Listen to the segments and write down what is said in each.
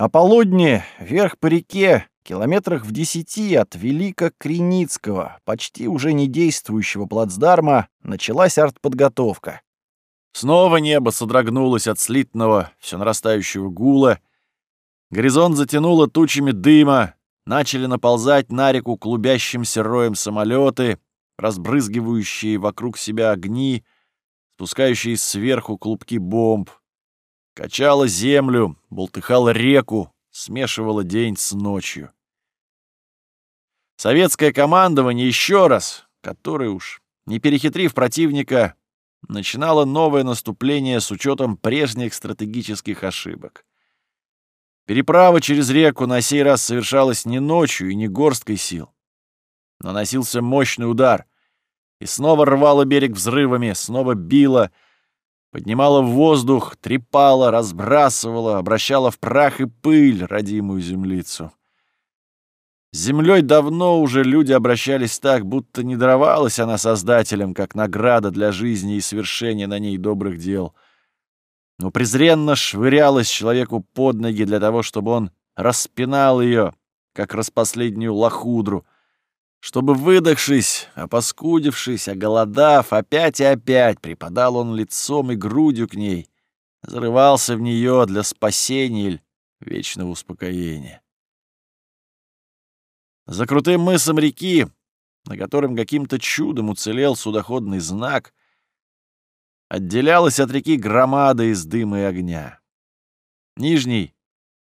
А полудни вверх по реке, километрах в десяти от Велико-Креницкого, почти уже не действующего плацдарма, началась артподготовка. Снова небо содрогнулось от слитного, все нарастающего гула. Горизонт затянуло тучами дыма, начали наползать на реку клубящимся роем самолеты, разбрызгивающие вокруг себя огни, спускающие сверху клубки бомб. Качала землю, болтыхала реку, смешивала день с ночью. Советское командование еще раз, который уж, не перехитрив противника, начинало новое наступление с учетом прежних стратегических ошибок. Переправа через реку на сей раз совершалась не ночью и не горсткой сил. Наносился мощный удар, и снова рвало берег взрывами, снова било, поднимало в воздух, трепало, разбрасывало, обращало в прах и пыль родимую землицу. С землей давно уже люди обращались так, будто не даровалась она создателям, как награда для жизни и совершения на ней добрых дел. Но презренно швырялась человеку под ноги для того, чтобы он распинал ее, как распоследнюю лохудру, чтобы, выдохшись, опоскудившись, оголодав, опять и опять припадал он лицом и грудью к ней, зарывался в нее для спасения или вечного успокоения. За крутым мысом реки, на котором каким-то чудом уцелел судоходный знак, отделялась от реки громада из дыма и огня. Нижний,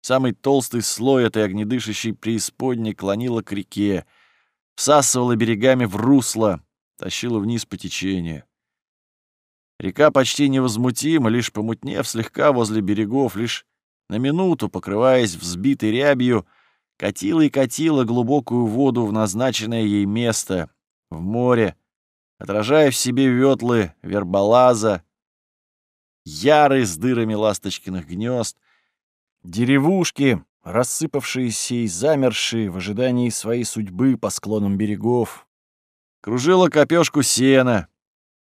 самый толстый слой этой огнедышащей преисподней клонила к реке, всасывала берегами в русло, тащила вниз по течению. Река почти невозмутима, лишь помутнев слегка возле берегов, лишь на минуту, покрываясь взбитой рябью, катила и катила глубокую воду в назначенное ей место, в море, отражая в себе ветлы верболаза, яры с дырами ласточкиных гнезд, деревушки, рассыпавшиеся и замершие в ожидании своей судьбы по склонам берегов. Кружила копёшку сена,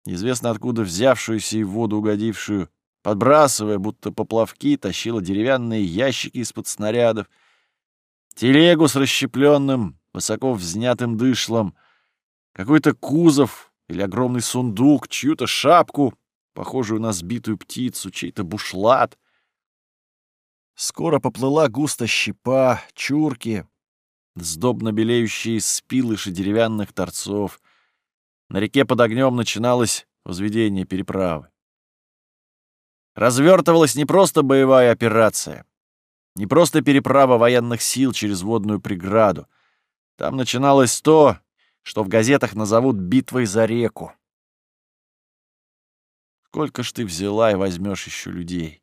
известно откуда взявшуюся и в воду угодившую, подбрасывая, будто поплавки, тащила деревянные ящики из-под снарядов — телегу с расщепленным, высоко взнятым дышлом, какой-то кузов или огромный сундук, чью-то шапку, похожую на сбитую птицу, чей-то бушлат. Скоро поплыла густо щепа, чурки, сдобно белеющие спилыши деревянных торцов. На реке под огнем начиналось возведение переправы. Развертывалась не просто боевая операция — не просто переправа военных сил через водную преграду. Там начиналось то, что в газетах назовут «битвой за реку». Сколько ж ты взяла и возьмешь еще людей?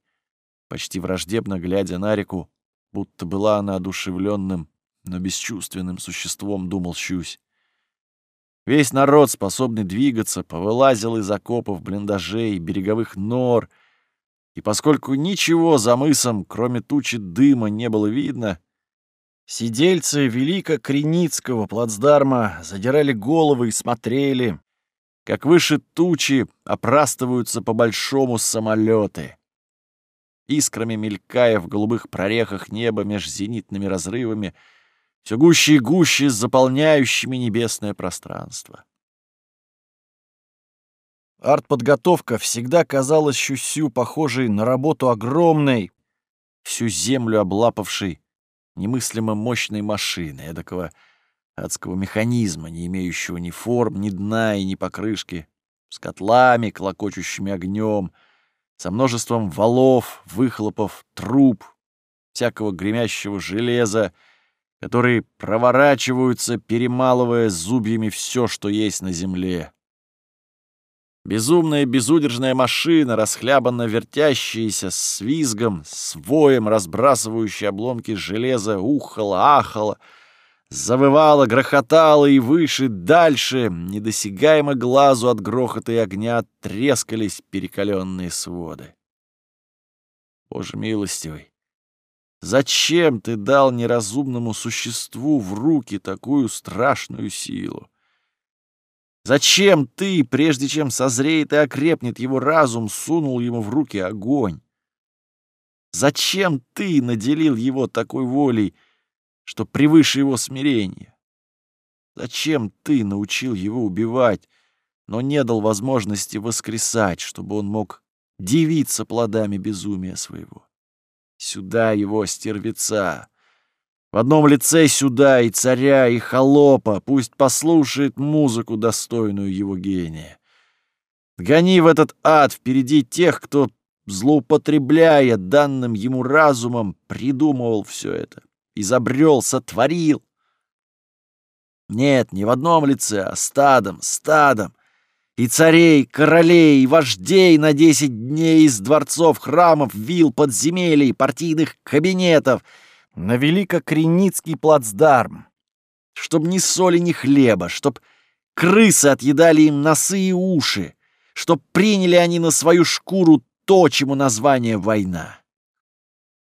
Почти враждебно глядя на реку, будто была она одушевленным, но бесчувственным существом, думал Щусь. Весь народ, способный двигаться, повылазил из окопов, блиндажей, береговых нор — и поскольку ничего за мысом, кроме тучи дыма, не было видно, сидельцы Велико-Креницкого плацдарма задирали головы и смотрели, как выше тучи опрастываются по-большому самолеты, искрами мелькая в голубых прорехах неба меж зенитными разрывами, все гуще и гуще заполняющими небесное пространство. Артподготовка всегда казалась Щусю похожей на работу огромной, всю землю облапавшей немыслимо мощной машины, эдакого адского механизма, не имеющего ни форм, ни дна и ни покрышки, с котлами, клокочущими огнем, со множеством валов, выхлопов, труб, всякого гремящего железа, которые проворачиваются, перемалывая зубьями все, что есть на земле. Безумная безудержная машина, расхлябанно вертящаяся, с визгом, с воем, разбрасывающая обломки железа, ухала, ахала, завывала, грохотала и выше, дальше, недосягаемо глазу от грохота и огня, трескались перекаленные своды. Боже милостивый, зачем ты дал неразумному существу в руки такую страшную силу? Зачем ты, прежде чем созреет и окрепнет его разум, сунул ему в руки огонь? Зачем ты наделил его такой волей, что превыше его смирения? Зачем ты научил его убивать, но не дал возможности воскресать, чтобы он мог дивиться плодами безумия своего? Сюда его, стервеца! В одном лице сюда и царя, и холопа, пусть послушает музыку, достойную его гения. Гони в этот ад впереди тех, кто, злоупотребляя данным ему разумом, придумывал все это, изобрел, сотворил. Нет, не в одном лице, а стадом, стадом. И царей, королей, вождей на десять дней из дворцов, храмов, вил, подземелий, партийных кабинетов — на Великокреницкий плацдарм. Чтоб ни соли, ни хлеба, чтоб крысы отъедали им носы и уши, чтоб приняли они на свою шкуру то, чему название война.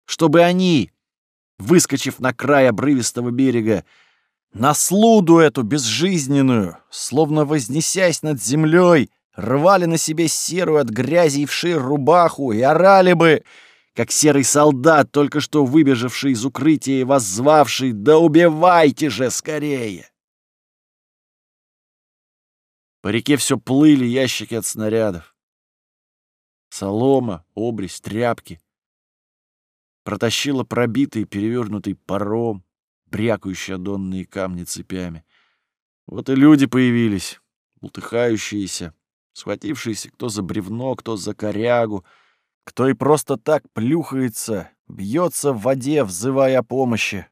Чтобы они, выскочив на край обрывистого берега, на слуду эту безжизненную, словно вознесясь над землей, рвали на себе серую от грязи и вшир рубаху и орали бы — как серый солдат, только что выбежавший из укрытия и воззвавший «Да убивайте же скорее!» По реке все плыли ящики от снарядов. Солома, обрезь, тряпки. Протащила пробитый перевернутый паром, брякающие донные камни цепями. Вот и люди появились, ултыхающиеся, схватившиеся кто за бревно, кто за корягу — кто и просто так плюхается, бьется в воде, взывая о помощи.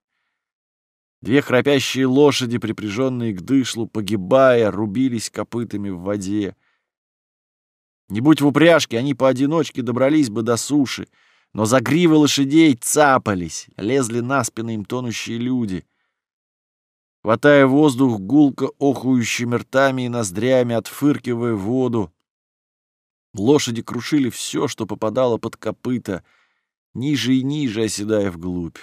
Две храпящие лошади, припряженные к дышлу, погибая, рубились копытами в воде. Не будь в упряжке, они поодиночке добрались бы до суши, но за гривы лошадей цапались, лезли на спины им тонущие люди. Хватая воздух, гулко охующими ртами и ноздрями, отфыркивая воду, Лошади крушили все, что попадало под копыта, ниже и ниже оседая вглубь.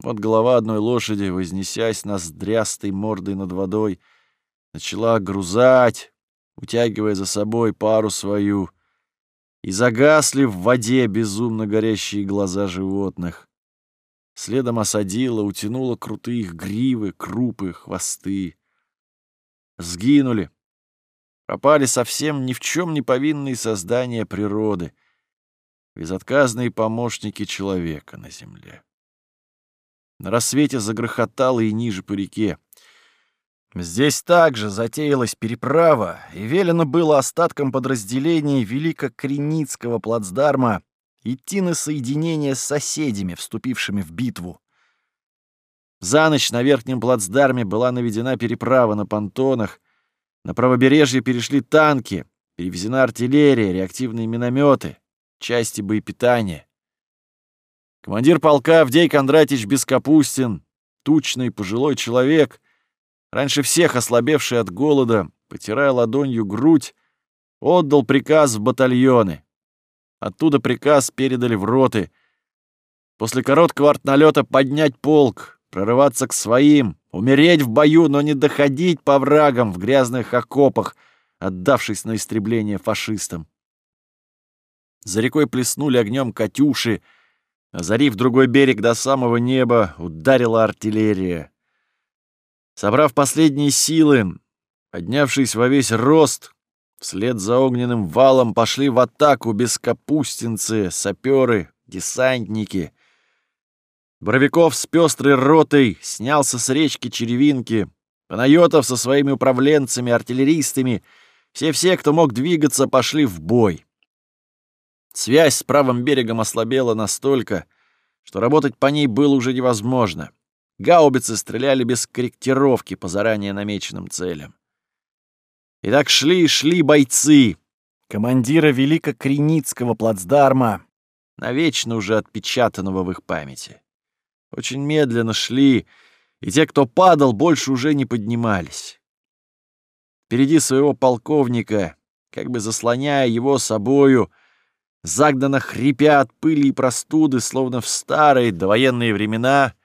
Вот голова одной лошади, вознесясь ноздрястой мордой над водой, начала грузать, утягивая за собой пару свою, и загасли в воде безумно горящие глаза животных. Следом осадила, утянула крутые их гривы, крупы, хвосты. Сгинули, Пропали совсем ни в чем не повинные создания природы, безотказные помощники человека на земле. На рассвете загрохотало и ниже по реке. Здесь также затеялась переправа, и велено было остаткам подразделений Великокреницкого плацдарма идти на соединение с соседями, вступившими в битву. За ночь на верхнем плацдарме была наведена переправа на понтонах, на правобережье перешли танки, перевезена артиллерия, реактивные минометы, части боепитания. Командир полка Авдей Кондратич Бескапустин, тучный пожилой человек, раньше всех ослабевший от голода, потирая ладонью грудь, отдал приказ в батальоны. Оттуда приказ передали в роты. После короткого артналета поднять полк, прорываться к своим, Умереть в бою, но не доходить по врагам в грязных окопах, отдавшись на истребление фашистам. За рекой плеснули огнем «Катюши», озарив другой берег до самого неба, ударила артиллерия. Собрав последние силы, поднявшись во весь рост, вслед за огненным валом пошли в атаку бескапустинцы, саперы, десантники — Боровиков с пестрой ротой снялся с речки Черевинки. Панайотов со своими управленцами, артиллеристами, все-все, кто мог двигаться, пошли в бой. Связь с правым берегом ослабела настолько, что работать по ней было уже невозможно. Гаубицы стреляли без корректировки по заранее намеченным целям. И так шли и шли бойцы, командира Великокреницкого плацдарма, навечно уже отпечатанного в их памяти. Очень медленно шли, и те, кто падал, больше уже не поднимались. Впереди своего полковника, как бы заслоняя его собою, загнанно хрипя от пыли и простуды, словно в старые довоенные времена,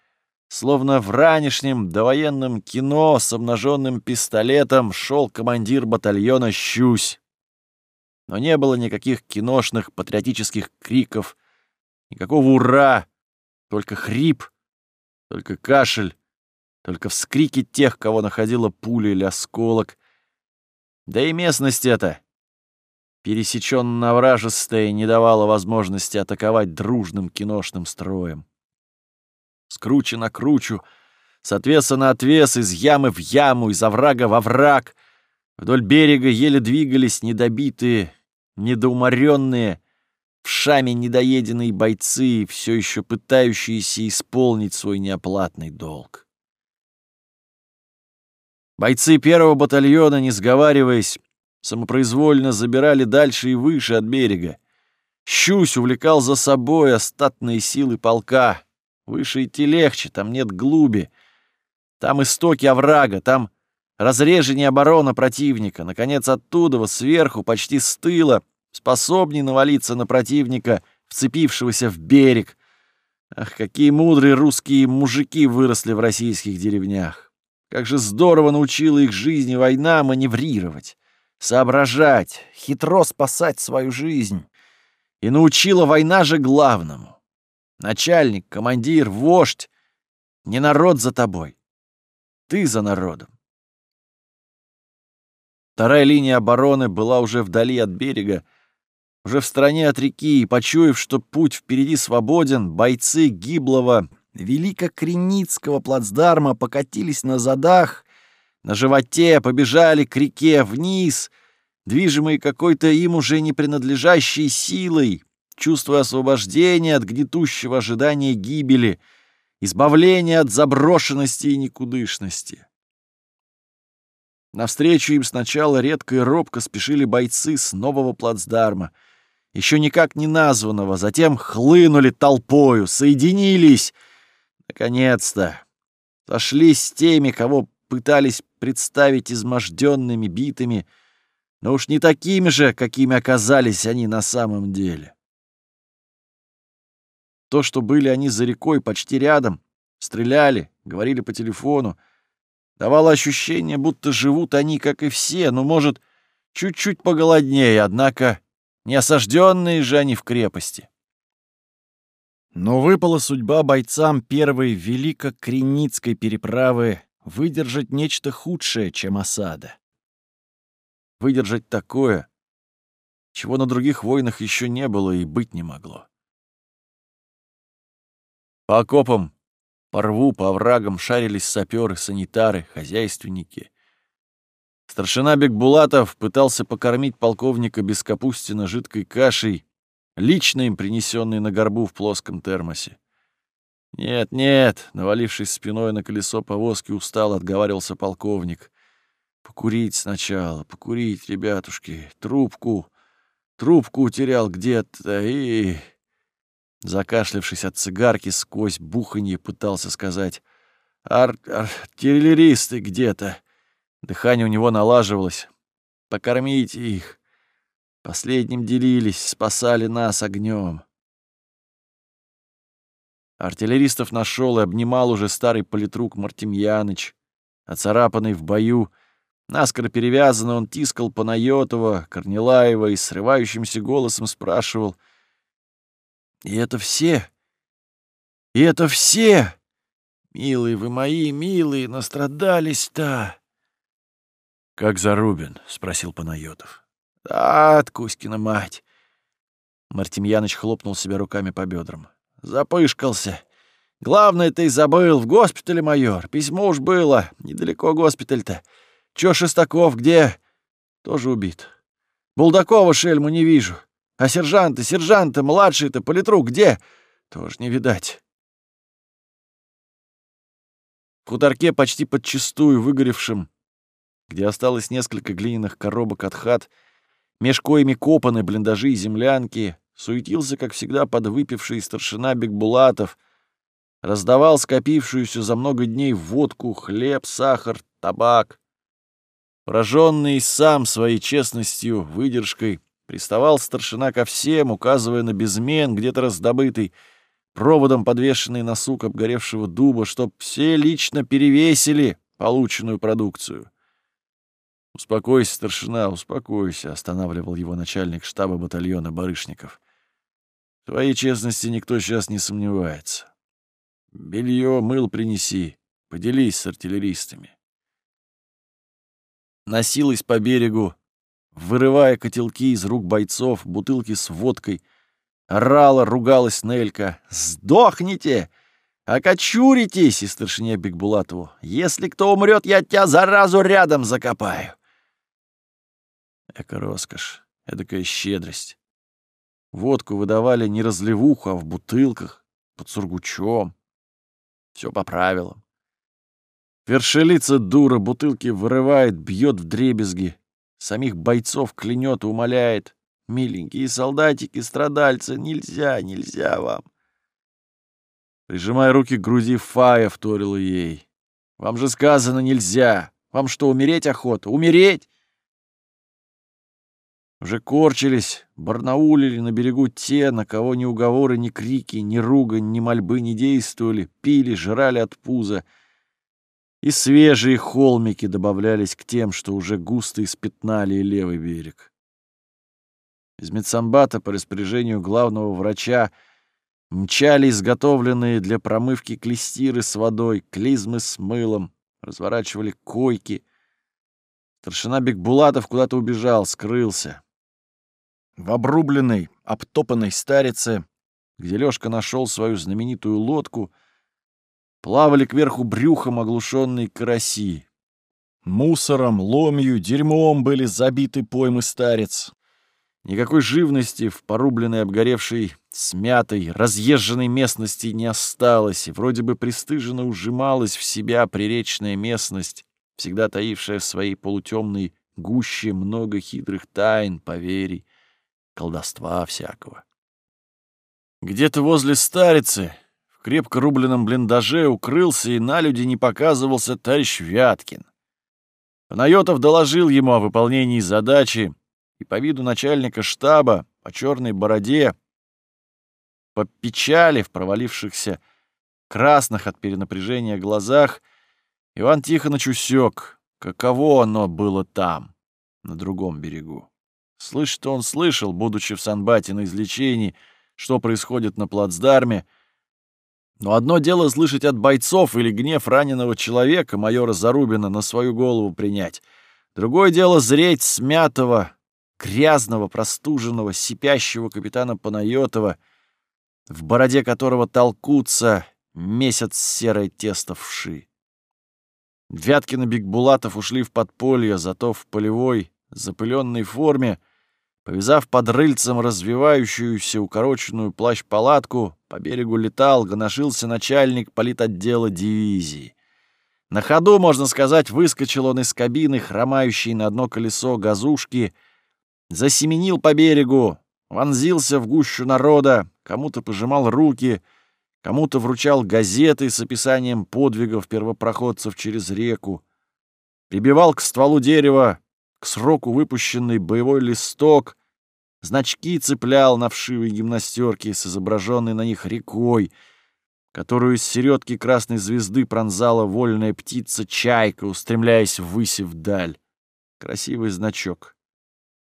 словно в ранешнем довоенном кино с обнаженным пистолетом шел командир батальона «Щусь». Но не было никаких киношных патриотических криков, Никакого «ура», только хрип, только кашель, только вскрики тех, кого находила пуля или осколок. Да и местность эта, пересеченно-вражестая, не давала возможности атаковать дружным киношным строем. С круче на кручу, с отвеса на отвес, из ямы в яму, из оврага во враг. Вдоль берега еле двигались недобитые, недоуморенные, в шаме недоеденные бойцы, все еще пытающиеся исполнить свой неоплатный долг. Бойцы первого батальона, не сговариваясь, самопроизвольно забирали дальше и выше от берега. Щусь увлекал за собой остатные силы полка. Выше идти легче, там нет глуби. Там истоки оврага, там разрежение оборона противника. Наконец, оттуда, сверху, почти с тыла, способней навалиться на противника, вцепившегося в берег. Ах, какие мудрые русские мужики выросли в российских деревнях. Как же здорово научила их жизни война маневрировать, соображать, хитро спасать свою жизнь. И научила война же главному. Начальник, командир, вождь — не народ за тобой. Ты за народом. Вторая линия обороны была уже вдали от берега, уже в стороне от реки, и, почуяв, что путь впереди свободен, бойцы гиблого Великокреницкого плацдарма покатились на задах, на животе побежали к реке вниз, движимые какой-то им уже не принадлежащей силой, чувствуя освобождения от гнетущего ожидания гибели, избавления от заброшенности и никудышности. Навстречу им сначала редко и робко спешили бойцы с нового плацдарма — еще никак не названного, затем хлынули толпою, соединились. Наконец-то сошлись с теми, кого пытались представить изможденными, битыми, но уж не такими же, какими оказались они на самом деле. То, что были они за рекой почти рядом, стреляли, говорили по телефону, давало ощущение, будто живут они, как и все, ну, может, чуть-чуть поголоднее, однако не осажденные же они в крепости. Но выпала судьба бойцам первой Великокреницкой переправы выдержать нечто худшее, чем осада. Выдержать такое, чего на других войнах еще не было и быть не могло. По окопам, по рву, по оврагам шарились саперы, санитары, хозяйственники. Старшина Бекбулатов пытался покормить полковника Бескапустина жидкой кашей, лично им принесенной на горбу в плоском термосе. «Нет, нет», — навалившись спиной на колесо повозки, устал, отговаривался полковник. «Покурить сначала, покурить, ребятушки, трубку. Трубку утерял где-то и...» Закашлявшись от цигарки, сквозь буханье пытался сказать «Ар... артиллеристы где-то». Дыхание у него налаживалось. Покормите их. Последним делились, спасали нас огнем. Артиллеристов нашел и обнимал уже старый политрук Мартемьяныч. Оцарапанный в бою, наскоро перевязанный, он тискал Панайотова, Корнилаева и срывающимся голосом спрашивал. «И это все? И это все? Милые вы мои, милые, настрадались-то!» «Как Зарубин?» — спросил Панайотов. «Да, от Кузькина мать!» Мартемьяныч хлопнул себя руками по бедрам. «Запышкался. Главное, ты забыл. В госпитале, майор. Письмо уж было. Недалеко госпиталь-то. Чё Шестаков где?» «Тоже убит. Булдакова шельму не вижу. А сержанты, сержанты, младший-то, политрук где? Тоже не видать». В хуторке почти подчистую выгоревшим где осталось несколько глиняных коробок от хат, меж коими копаны блиндажи и землянки, суетился, как всегда, подвыпивший старшина Бекбулатов, раздавал скопившуюся за много дней водку, хлеб, сахар, табак. Пораженный сам своей честностью, выдержкой, приставал старшина ко всем, указывая на безмен, где-то раздобытый, проводом подвешенный на сук обгоревшего дуба, чтоб все лично перевесили полученную продукцию. «Успокойся, старшина, успокойся», — останавливал его начальник штаба батальона Барышников. В твоей честности никто сейчас не сомневается. Белье, мыл принеси, поделись с артиллеристами. Носилась по берегу, вырывая котелки из рук бойцов, бутылки с водкой. Орала, ругалась Нелька. «Сдохните! Окочуритесь!» и старшине Бекбулатову. «Если кто умрет, я тебя заразу рядом закопаю!» Эка роскошь, эдакая щедрость. Водку выдавали не разливуху, а в бутылках, под сургучом. Все по правилам. Вершелица дура, бутылки вырывает, бьет в дребезги. Самих бойцов клянет и умоляет. Миленькие солдатики, страдальцы, нельзя, нельзя вам. Прижимая руки к груди, Фая вторила ей. Вам же сказано нельзя. Вам что, умереть охота? Умереть? Уже корчились, барнаулили на берегу те, на кого ни уговоры, ни крики, ни ругань, ни мольбы не действовали, пили, жрали от пуза. И свежие холмики добавлялись к тем, что уже густо испятнали и левый берег. Из медсамбата по распоряжению главного врача мчали изготовленные для промывки клестиры с водой, клизмы с мылом, разворачивали койки. Старшина Бекбулатов куда-то убежал, скрылся. В обрубленной, обтопанной старице, где Лёшка нашел свою знаменитую лодку, плавали кверху брюхом оглушенные караси. Мусором, ломью, дерьмом были забиты поймы старец. Никакой живности в порубленной, обгоревшей, смятой, разъезженной местности не осталось, и вроде бы пристыженно ужималась в себя приречная местность, всегда таившая в своей полутемной гуще много хитрых тайн, поверий, колдовства всякого. Где-то возле старицы, крепко рубленном блиндаже, укрылся и на люди не показывался товарищ Вяткин. Панайотов доложил ему о выполнении задачи, и по виду начальника штаба, по черной бороде, по печали в провалившихся красных от перенапряжения глазах, Иван Тихонович усек, каково оно было там, на другом берегу. Слышать он слышал, будучи в Санбате на излечении, что происходит на плацдарме. Но одно дело слышать от бойцов или гнев раненого человека, майора Зарубина, на свою голову принять. Другое дело зреть смятого, грязного, простуженного, сипящего капитана Панайотова, в бороде которого толкутся месяц серое тесто вши. Вяткин и Бигбулатов ушли в подполье, зато в полевой, запыленной форме — Повязав под рыльцем развивающуюся укороченную плащ-палатку, по берегу летал, гоношился начальник политотдела дивизии. На ходу, можно сказать, выскочил он из кабины, хромающей на одно колесо газушки, засеменил по берегу, вонзился в гущу народа, кому-то пожимал руки, кому-то вручал газеты с описанием подвигов первопроходцев через реку, прибивал к стволу дерева к сроку выпущенный боевой листок, значки цеплял на вшивой гимнастерке с изображенной на них рекой, которую с середки красной звезды пронзала вольная птица-чайка, устремляясь ввысь вдаль. Красивый значок.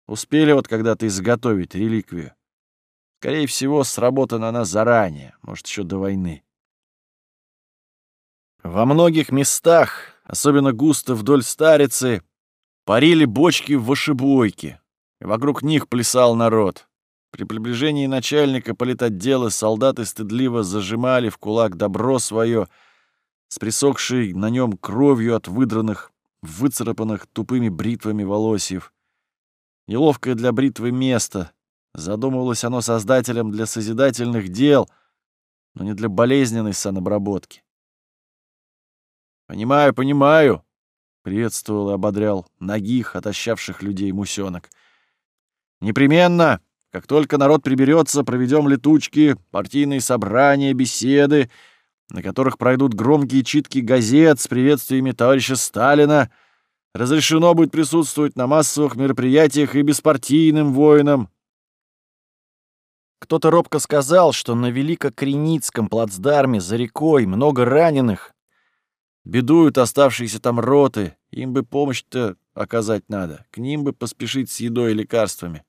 Успели вот когда-то изготовить реликвию. Скорее всего, сработана она заранее, может, еще до войны. Во многих местах, особенно густо вдоль старицы, Парили бочки в вышибойке, вокруг них плясал народ. При приближении начальника политотдела солдаты стыдливо зажимали в кулак добро свое, с присохшей на нем кровью от выдранных, выцарапанных тупыми бритвами волосьев. Неловкое для бритвы место. Задумывалось оно создателем для созидательных дел, но не для болезненной санобработки. «Понимаю, понимаю», Приветствовал и ободрял ногих, отощавших людей мусенок. «Непременно, как только народ приберется, проведем летучки, партийные собрания, беседы, на которых пройдут громкие читки газет с приветствиями товарища Сталина. Разрешено будет присутствовать на массовых мероприятиях и беспартийным воинам». Кто-то робко сказал, что на Великокреницком плацдарме за рекой много раненых, Бедуют оставшиеся там роты, им бы помощь-то оказать надо, к ним бы поспешить с едой и лекарствами.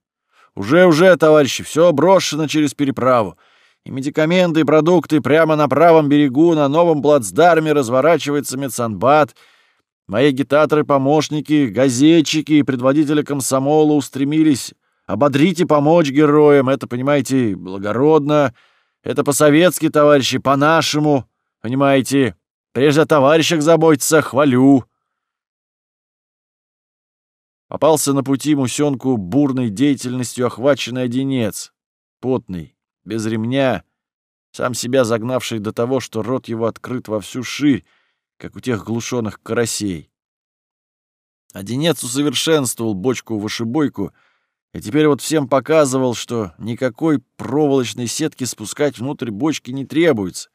Уже-уже, товарищи, все брошено через переправу. И медикаменты, и продукты прямо на правом берегу, на новом плацдарме разворачивается медсанбат. Мои агитаторы-помощники, газетчики и предводители комсомола устремились ободрить и помочь героям. Это, понимаете, благородно. Это по-советски, товарищи, по-нашему. Понимаете, прежде товарищах заботиться, хвалю. Попался на пути Мусенку бурной деятельностью охваченный одинец, потный, без ремня, сам себя загнавший до того, что рот его открыт во всю ширь, как у тех глушенных карасей. Одинец усовершенствовал бочку-вышибойку и теперь вот всем показывал, что никакой проволочной сетки спускать внутрь бочки не требуется.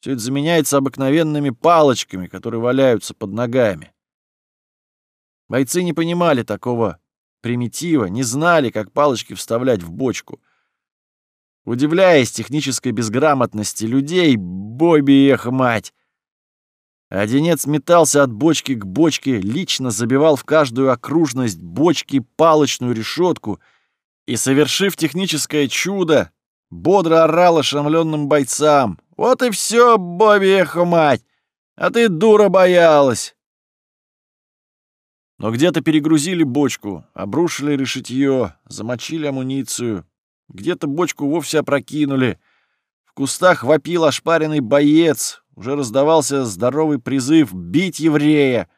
Все это заменяется обыкновенными палочками, которые валяются под ногами. Бойцы не понимали такого примитива, не знали, как палочки вставлять в бочку. Удивляясь технической безграмотности людей, Бобби их мать! Одинец метался от бочки к бочке, лично забивал в каждую окружность бочки палочную решетку и, совершив техническое чудо, бодро орал ошеломленным бойцам. «Вот и все, эх, мать! А ты, дура, боялась!» Но где-то перегрузили бочку, обрушили решетье, замочили амуницию. Где-то бочку вовсе опрокинули. В кустах вопил ошпаренный боец. Уже раздавался здоровый призыв «Бить еврея!».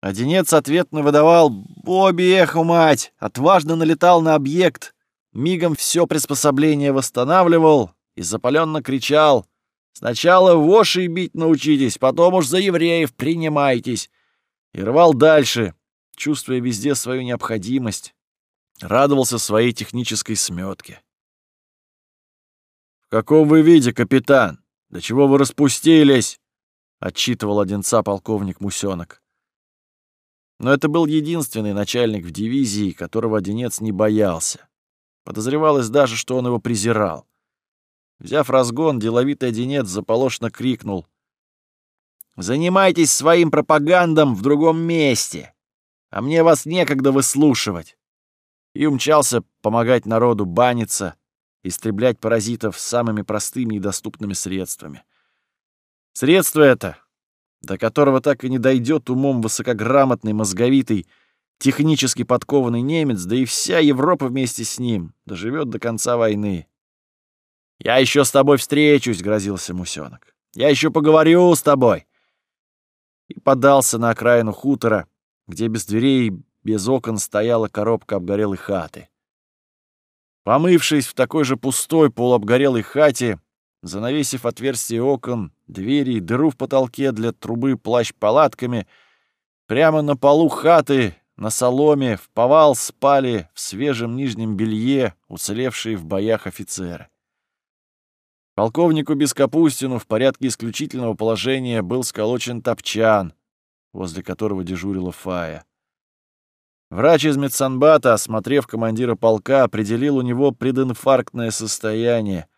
Одинец ответно выдавал «Бобби, эху, мать!» Отважно налетал на объект, мигом все приспособление восстанавливал и запаленно кричал «Сначала вошей бить научитесь, потом уж за евреев принимайтесь!» и рвал дальше, чувствуя везде свою необходимость, радовался своей технической сметке. «В каком вы виде, капитан? До чего вы распустились?» — отчитывал Одинца полковник Мусенок. Но это был единственный начальник в дивизии, которого Одинец не боялся. Подозревалось даже, что он его презирал. Взяв разгон, деловитый Одинец заполошно крикнул — Занимайтесь своим пропагандом в другом месте, а мне вас некогда выслушивать. И умчался помогать народу баниться, истреблять паразитов самыми простыми и доступными средствами. Средство это, до которого так и не дойдет умом высокограмотный, мозговитый, технически подкованный немец, да и вся Европа вместе с ним, доживет до конца войны. «Я еще с тобой встречусь», — грозился Мусенок. «Я еще поговорю с тобой и подался на окраину хутора, где без дверей, без окон стояла коробка обгорелой хаты. Помывшись в такой же пустой полуобгорелой хате, занавесив отверстие окон, двери и дыру в потолке для трубы плащ-палатками, прямо на полу хаты, на соломе, в повал спали в свежем нижнем белье уцелевшие в боях офицеры. Полковнику Бескапустину в порядке исключительного положения был сколочен топчан, возле которого дежурила Фая. Врач из медсанбата, осмотрев командира полка, определил у него прединфарктное состояние.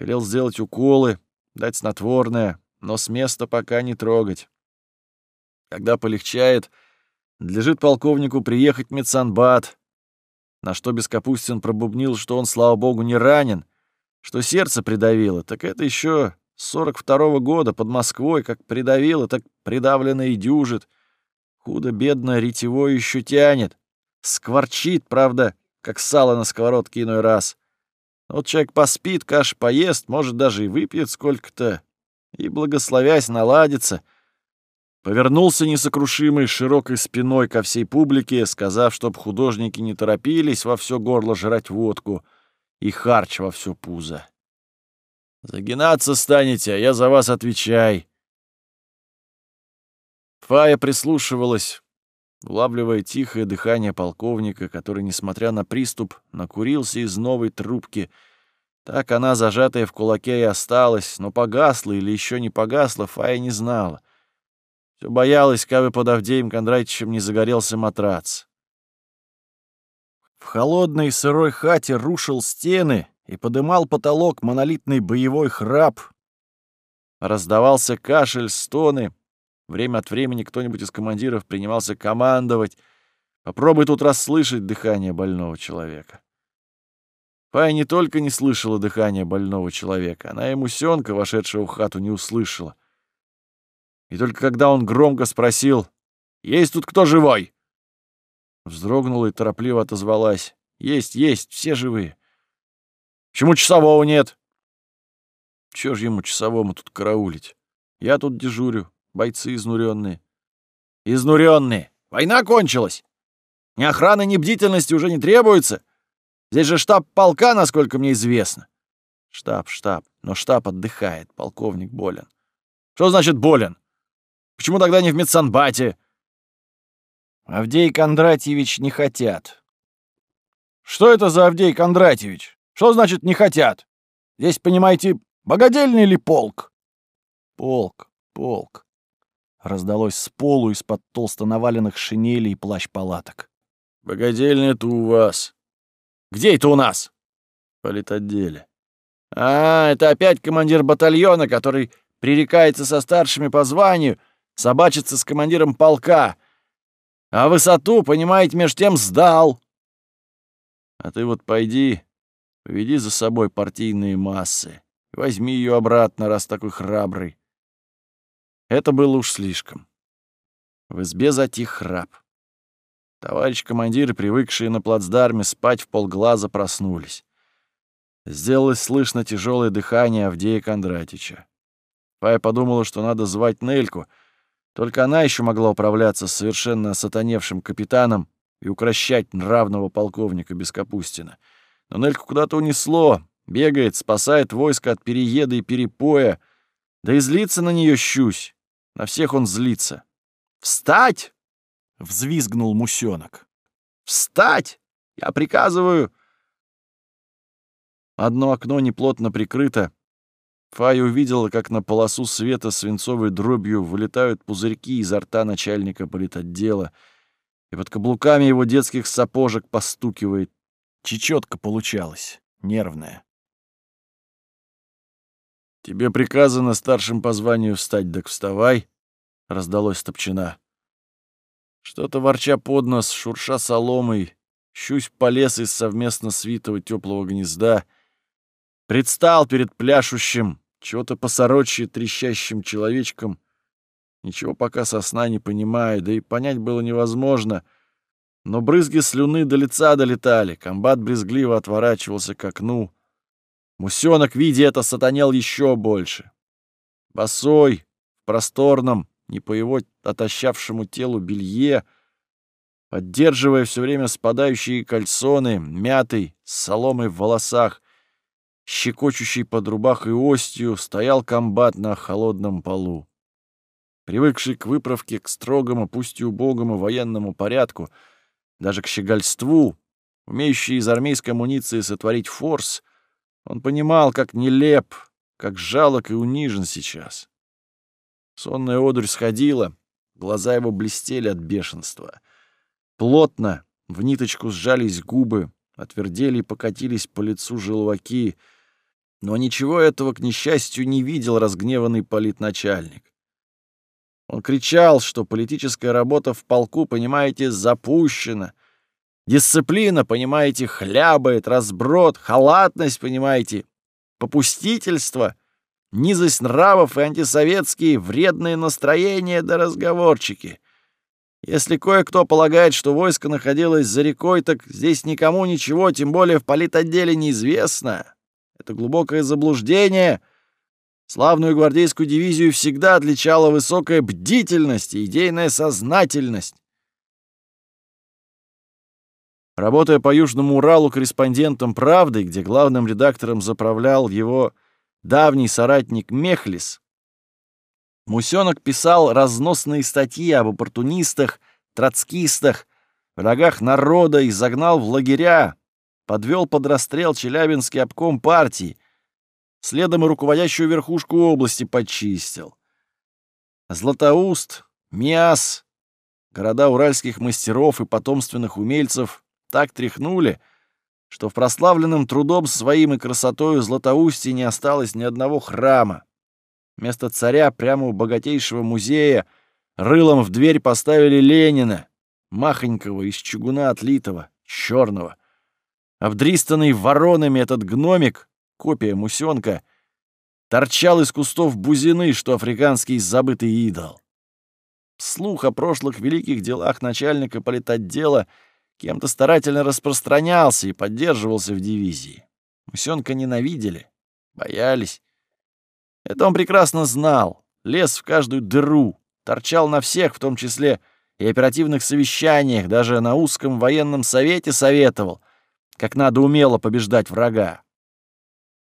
Велел сделать уколы, дать снотворное, но с места пока не трогать. Когда полегчает, надлежит полковнику приехать в медсанбат, на что Бескапустин пробубнил, что он, слава богу, не ранен, что сердце придавило, так это еще с 42-го года под Москвой, как придавило, так придавлено и дюжит. Худо-бедно ретевой еще тянет. Скворчит, правда, как сало на сковородке иной раз. Вот человек поспит, каш поест, может, даже и выпьет сколько-то, и, благословясь, наладится. Повернулся несокрушимый широкой спиной ко всей публике, сказав, чтоб художники не торопились во все горло жрать водку — и харч во все пузо. Загинаться станете, а я за вас отвечай. Фая прислушивалась, улавливая тихое дыхание полковника, который, несмотря на приступ, накурился из новой трубки. Так она, зажатая в кулаке, и осталась, но погасла или еще не погасла, Фая не знала. Все боялась, как бы под Авдеем Кондратьевичем не загорелся матрац. В холодной сырой хате рушил стены и подымал потолок монолитный боевой храп. Раздавался кашель, стоны. Время от времени кто-нибудь из командиров принимался командовать. Попробуй тут расслышать дыхание больного человека. Фая не только не слышала дыхания больного человека, она и мусёнка, вошедшего в хату, не услышала. И только когда он громко спросил «Есть тут кто живой?» Вздрогнула и торопливо отозвалась «Есть, есть, все живые». «Почему часового нет?» «Чё ж ему часовому тут караулить? Я тут дежурю, бойцы изнуренные». «Изнуренные! Война кончилась! Ни охраны, ни бдительности уже не требуется!» Здесь же штаб полка, насколько мне известно. Штаб, штаб. Но штаб отдыхает. Полковник болен. Что значит болен? Почему тогда не в медсанбате? Авдей Кондратьевич не хотят. Что это за Авдей Кондратьевич? Что значит не хотят? Здесь, понимаете, богадельный ли полк? Полк, полк. Раздалось с полу из-под толсто наваленных шинелей и плащ-палаток. Богадельный это у вас, где это у нас? Политотделе. А, это опять командир батальона, который пререкается со старшими по званию, собачится с командиром полка. А высоту, понимаете, меж тем сдал. А ты вот пойди, поведи за собой партийные массы. Возьми ее обратно, раз такой храбрый. Это было уж слишком. В избе затих храп. Товарищ командиры, привыкшие на плацдарме спать в полглаза, проснулись. Сделалось слышно тяжелое дыхание Авдея Кондратича. Пая подумала, что надо звать Нельку. Только она еще могла управляться с совершенно осатаневшим капитаном и укращать нравного полковника Бескапустина. Но Нельку куда-то унесло, бегает, спасает войско от перееда и перепоя. Да и злится на нее щусь. На всех он злится. «Встать!» взвизгнул мусёнок. «Встать! Я приказываю!» Одно окно неплотно прикрыто. Фая увидела, как на полосу света свинцовой дробью вылетают пузырьки изо рта начальника политотдела, и под каблуками его детских сапожек постукивает. Чечетка получалась, нервная. «Тебе приказано старшим по званию встать, так вставай», — раздалось топчина. Что-то ворча под нос, шурша соломой, щусь полез из совместно свитого теплого гнезда, предстал перед пляшущим, чего-то посорочье трещащим человечком, ничего пока со сна не понимая, да и понять было невозможно, но брызги слюны до лица долетали, комбат брезгливо отворачивался к окну. Мусёнок, видя это, сатанел еще больше. Босой, в просторном, не по его отощавшему телу белье, поддерживая все время спадающие кальсоны, мятый, с соломой в волосах, щекочущий под рубахой остью, стоял комбат на холодном полу. Привыкший к выправке, к строгому, пусть и убогому военному порядку, даже к щегольству, умеющий из армейской амуниции сотворить форс, он понимал, как нелеп, как жалок и унижен сейчас. Сонная одурь сходила, глаза его блестели от бешенства. Плотно, в ниточку сжались губы, отвердели и покатились по лицу желваки. Но ничего этого, к несчастью, не видел разгневанный политначальник. Он кричал, что политическая работа в полку, понимаете, запущена. Дисциплина, понимаете, хлябает, разброд, халатность, понимаете, попустительство — низость нравов и антисоветские вредные настроения да разговорчики. Если кое-кто полагает, что войско находилось за рекой, так здесь никому ничего, тем более в политотделе, неизвестно. Это глубокое заблуждение. Славную гвардейскую дивизию всегда отличала высокая бдительность и идейная сознательность. Работая по Южному Уралу корреспондентом «Правды», где главным редактором заправлял его давний соратник Мехлис, Мусенок писал разносные статьи об оппортунистах, троцкистах, врагах народа и загнал в лагеря, подвел под расстрел Челябинский обком партии, следом и руководящую верхушку области почистил. Златоуст, Миас, города уральских мастеров и потомственных умельцев так тряхнули — что в прославленном трудом своим и красотою Златоусте не осталось ни одного храма. Вместо царя прямо у богатейшего музея рылом в дверь поставили Ленина, махонького, из чугуна отлитого, черного. Обдристанный воронами этот гномик, копия мусенка, торчал из кустов бузины, что африканский забытый идол. Слух о прошлых великих делах начальника политотдела кем-то старательно распространялся и поддерживался в дивизии. Мусенка ненавидели, боялись. Это он прекрасно знал, лез в каждую дыру, торчал на всех, в том числе и оперативных совещаниях, даже на узком военном совете советовал, как надо умело побеждать врага.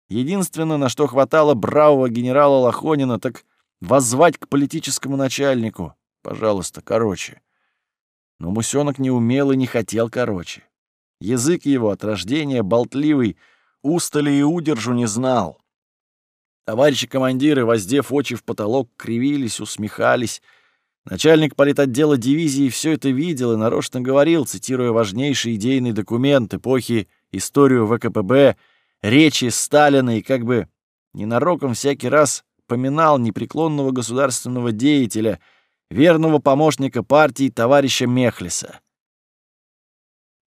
Единственное, на что хватало бравого генерала Лохонина, так воззвать к политическому начальнику. Пожалуйста, короче. Но Мусёнок не умел и не хотел короче. Язык его от рождения болтливый, устали и удержу не знал. Товарищи командиры, воздев очи в потолок, кривились, усмехались. Начальник политотдела дивизии все это видел и нарочно говорил, цитируя важнейший идейный документ эпохи «Историю ВКПБ», речи Сталина и как бы ненароком всякий раз поминал непреклонного государственного деятеля, верного помощника партии товарища Мехлиса.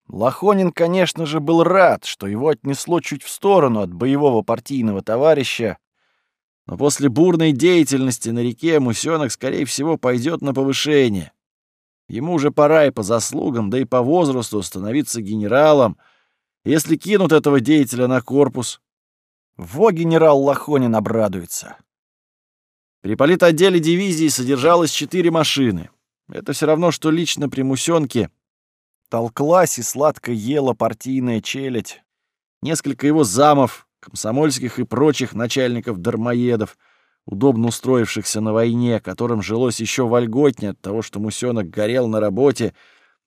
Лохонин, конечно же, был рад, что его отнесло чуть в сторону от боевого партийного товарища, но после бурной деятельности на реке Мусёнок, скорее всего, пойдет на повышение. Ему уже пора и по заслугам, да и по возрасту становиться генералом — если кинут этого деятеля на корпус, во генерал Лохонин обрадуется. При политотделе дивизии содержалось четыре машины. Это все равно, что лично при Мусенке толклась и сладко ела партийная челядь. Несколько его замов, комсомольских и прочих начальников-дармоедов, удобно устроившихся на войне, которым жилось еще вольготнее от того, что Мусенок горел на работе,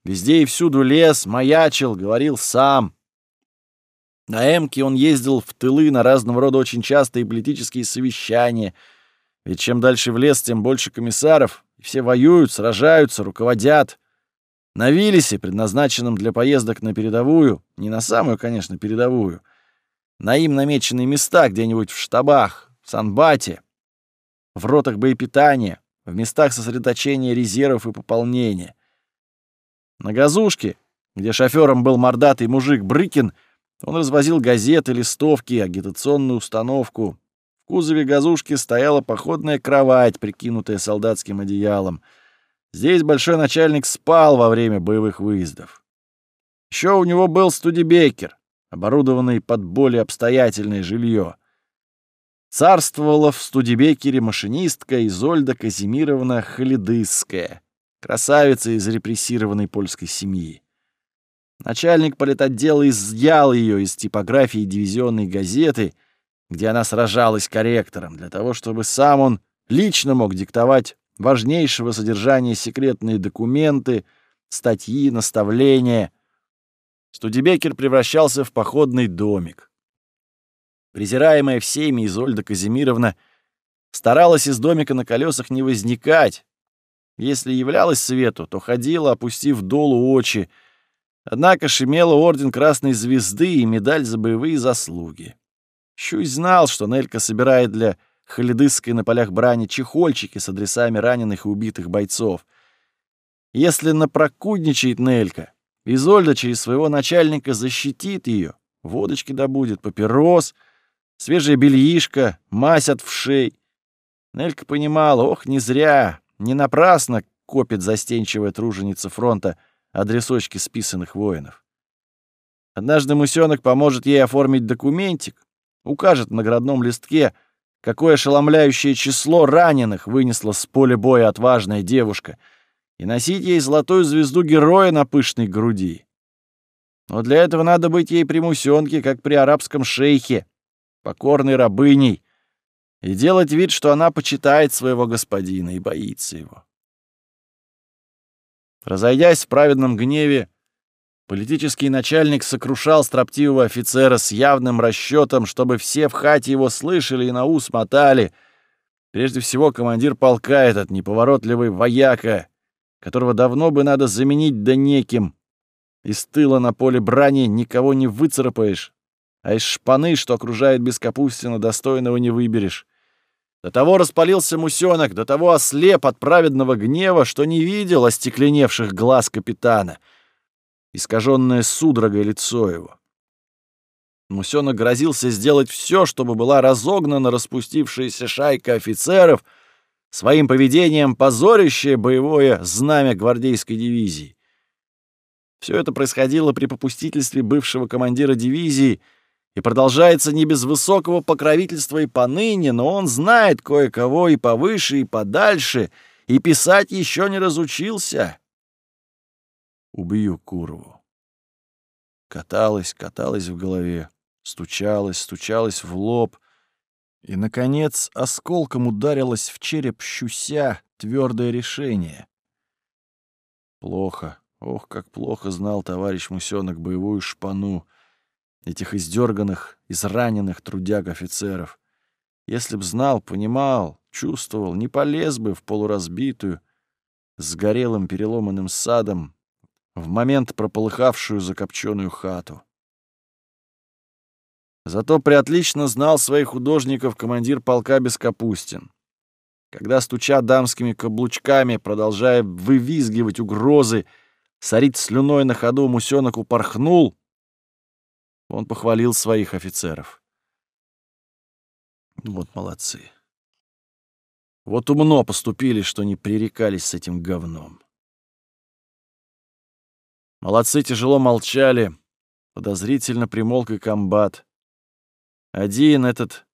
везде и всюду лес, маячил, говорил сам, на Эмке он ездил в тылы на разного рода очень частые политические совещания. Ведь чем дальше в лес, тем больше комиссаров. И все воюют, сражаются, руководят. На Виллисе, предназначенном для поездок на передовую, не на самую, конечно, передовую, на им намеченные места где-нибудь в штабах, в Санбате, в ротах боепитания, в местах сосредоточения резервов и пополнения. На газушке, где шофером был мордатый мужик Брыкин, он развозил газеты, листовки, агитационную установку. В кузове газушки стояла походная кровать, прикинутая солдатским одеялом. Здесь большой начальник спал во время боевых выездов. Еще у него был студибекер, оборудованный под более обстоятельное жилье. Царствовала в студибекере машинистка Изольда Казимировна Халидысская, красавица из репрессированной польской семьи. Начальник политотдела изъял ее из типографии дивизионной газеты, где она сражалась корректором, для того, чтобы сам он лично мог диктовать важнейшего содержания секретные документы, статьи, наставления. Студебекер превращался в походный домик. Презираемая всеми Изольда Казимировна старалась из домика на колесах не возникать. Если являлась свету, то ходила, опустив долу очи, Однако шимела орден Красной Звезды и медаль за боевые заслуги. Щуй знал, что Нелька собирает для Халидысской на полях брани чехольчики с адресами раненых и убитых бойцов. Если напрокудничает Нелька, Изольда через своего начальника защитит ее, водочки добудет, папирос, свежая бельишко, мазь от вшей. Нелька понимала, ох, не зря, не напрасно копит застенчивая труженица фронта — адресочки списанных воинов. Однажды Мусёнок поможет ей оформить документик, укажет на наградном листке, какое ошеломляющее число раненых вынесла с поля боя отважная девушка, и носить ей золотую звезду героя на пышной груди. Но для этого надо быть ей при Мусёнке, как при арабском шейхе, покорной рабыней, и делать вид, что она почитает своего господина и боится его. Разойдясь в праведном гневе, политический начальник сокрушал строптивого офицера с явным расчетом, чтобы все в хате его слышали и на ус мотали. Прежде всего, командир полка этот, неповоротливый вояка, которого давно бы надо заменить да неким. Из тыла на поле брани никого не выцарапаешь, а из шпаны, что окружает Бескапустина, достойного не выберешь. До того распалился мусенок, до того ослеп от праведного гнева, что не видел остекленевших глаз капитана, искаженное судорогой лицо его. Мусенок грозился сделать все, чтобы была разогнана распустившаяся шайка офицеров, своим поведением позорящее боевое знамя гвардейской дивизии. Все это происходило при попустительстве бывшего командира дивизии — и продолжается не без высокого покровительства и поныне, но он знает кое-кого и повыше, и подальше, и писать еще не разучился. Убью Курову. Каталась, каталась в голове, стучалась, стучалась в лоб, и, наконец, осколком ударилась в череп щуся твердое решение. Плохо, ох, как плохо знал товарищ Мусенок боевую шпану, этих издерганных, израненных трудяг-офицеров. Если б знал, понимал, чувствовал, не полез бы в полуразбитую, с горелым переломанным садом, в момент прополыхавшую закопченную хату. Зато приотлично знал своих художников командир полка Бескапустин. Когда, стуча дамскими каблучками, продолжая вывизгивать угрозы, сорить слюной на ходу, мусёнок упорхнул — он похвалил своих офицеров. Вот молодцы. Вот умно поступили, что не пререкались с этим говном. Молодцы тяжело молчали, подозрительно примолк и комбат. Один этот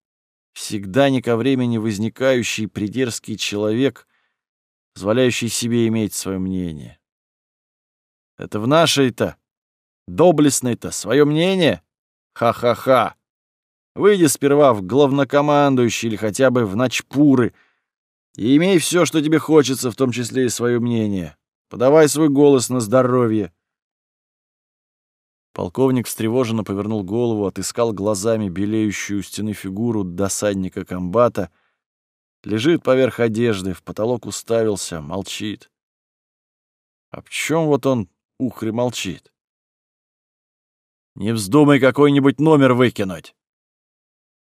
всегда не ко времени возникающий придерзкий человек, позволяющий себе иметь свое мнение. Это в нашей-то доблестный-то свое мнение? Ха-ха-ха. Выйди сперва в главнокомандующий или хотя бы в начпуры и имей все, что тебе хочется, в том числе и свое мнение. Подавай свой голос на здоровье. Полковник встревоженно повернул голову, отыскал глазами белеющую стены фигуру досадника комбата. Лежит поверх одежды, в потолок уставился, молчит. А в чем вот он, ухры, молчит? Не вздумай какой-нибудь номер выкинуть!»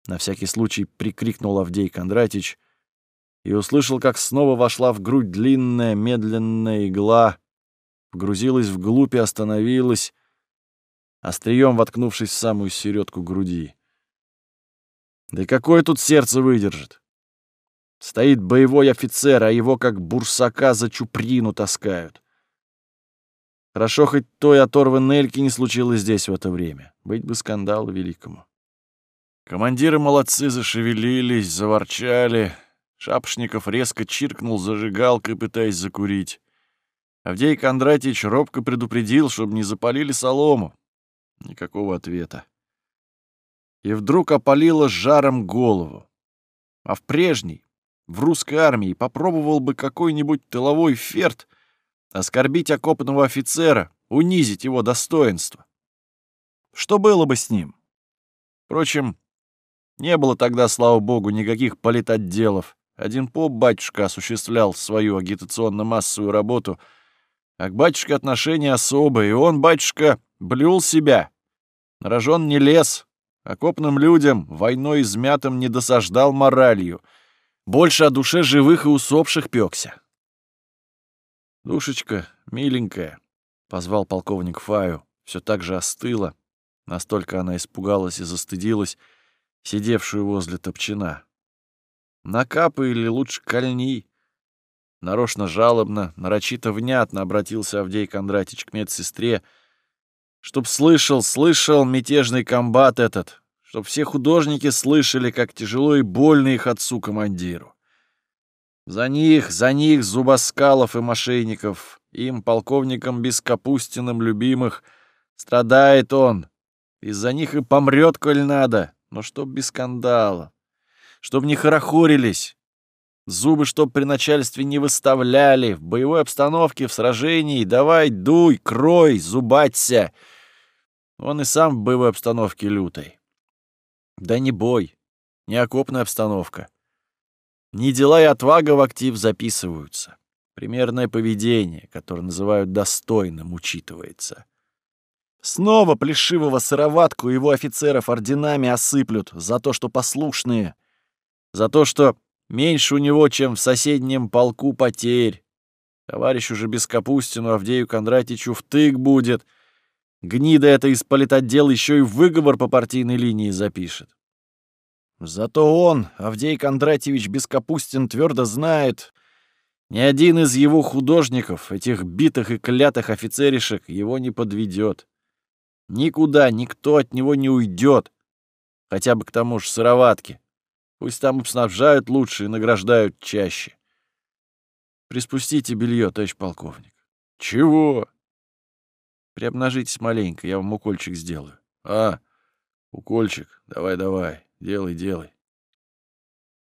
На всякий случай прикрикнул Авдей Кондратич и услышал, как снова вошла в грудь длинная медленная игла, погрузилась вглубь и остановилась, острием воткнувшись в самую середку груди. Да и какое тут сердце выдержит? Стоит боевой офицер, а его как бурсака за чуприну таскают. Хорошо, хоть той оторванной Эльки не случилось здесь в это время. Быть бы скандалу великому. Командиры молодцы зашевелились, заворчали. Шапшников резко чиркнул зажигалкой, пытаясь закурить. Авдей Кондратьевич робко предупредил, чтобы не запалили солому. Никакого ответа. И вдруг опалило жаром голову. А в прежней, в русской армии, попробовал бы какой-нибудь тыловой ферт — Оскорбить окопного офицера, унизить его достоинство. Что было бы с ним? Впрочем, не было тогда, слава богу, никаких политотделов. Один поп-батюшка осуществлял свою агитационно-массовую работу, а к батюшке отношения особые, и он, батюшка, блюл себя. Нарожен не лез, окопным людям, войной измятым не досаждал моралью, больше о душе живых и усопших пёкся. «Душечка, миленькая», — позвал полковник Фаю, все так же остыла, настолько она испугалась и застыдилась, сидевшую возле топчина. «Накапай или лучше кольни». Нарочно жалобно, нарочито внятно обратился Авдей Кондратич к медсестре, чтоб слышал, слышал мятежный комбат этот, чтоб все художники слышали, как тяжело и больно их отцу-командиру. За них, за них, зубоскалов и мошенников, им, полковникам Бескапустиным любимых, страдает он. Из-за них и помрет, коль надо, но чтоб без скандала. Чтоб не хорохорились. Зубы чтоб при начальстве не выставляли, в боевой обстановке, в сражении, давай, дуй, крой, зубаться. Он и сам в боевой обстановке лютой. Да не бой, не окопная обстановка. Не дела и отвага в актив записываются. Примерное поведение, которое называют достойным, учитывается. Снова плешивого сыроватку его офицеров орденами осыплют за то, что послушные, за то, что Меньше у него, чем в соседнем полку потерь. Товарищу же Бескапустину Авдею Кондратичу втык будет. Гнида это из политотдела еще и выговор по партийной линии запишет. Зато он, Авдей Кондратьевич Бескапустин, твердо знает, ни один из его художников, этих битых и клятых офицеришек, его не подведет. Никуда никто от него не уйдет, хотя бы к тому же сыроватке. Пусть там обснабжают лучше и награждают чаще. Приспустите белье, товарищ полковник. Чего? Приобнажитесь маленько, я вам укольчик сделаю. А, укольчик, давай-давай. Делай, делай.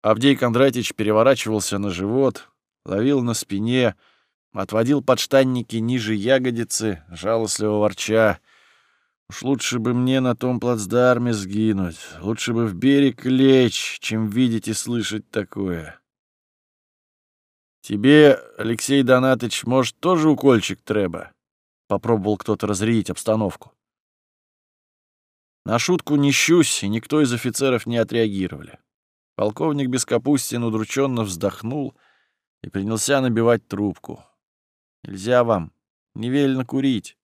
Авдей Кондратич переворачивался на живот, ловил на спине, отводил подштанники ниже ягодицы, жалостливо ворча. Уж лучше бы мне на том плацдарме сгинуть, лучше бы в берег лечь, чем видеть и слышать такое. Тебе, Алексей Донатыч, может, тоже укольчик треба? Попробовал кто-то разрядить обстановку. На шутку не щусь, и никто из офицеров не отреагировали. Полковник Бескапустин удрученно вздохнул и принялся набивать трубку. «Нельзя вам, не велено курить».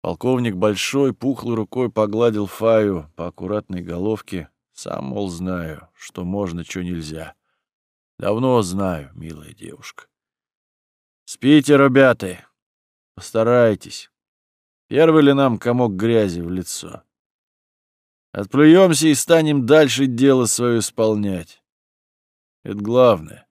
Полковник большой, пухлой рукой погладил Фаю по аккуратной головке. Сам, мол, знаю, что можно, что нельзя. Давно знаю, милая девушка. Спите, ребята, постарайтесь. Первый ли нам комок грязи в лицо? Отплюемся и станем дальше дело свое исполнять. Это главное.